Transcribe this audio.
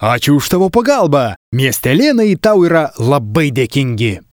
Ačiū už tavo pagalbą. Miestelėnai tau yra labai dėkingi.